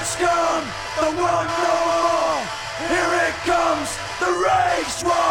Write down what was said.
The world no more. Here it comes, the rage war.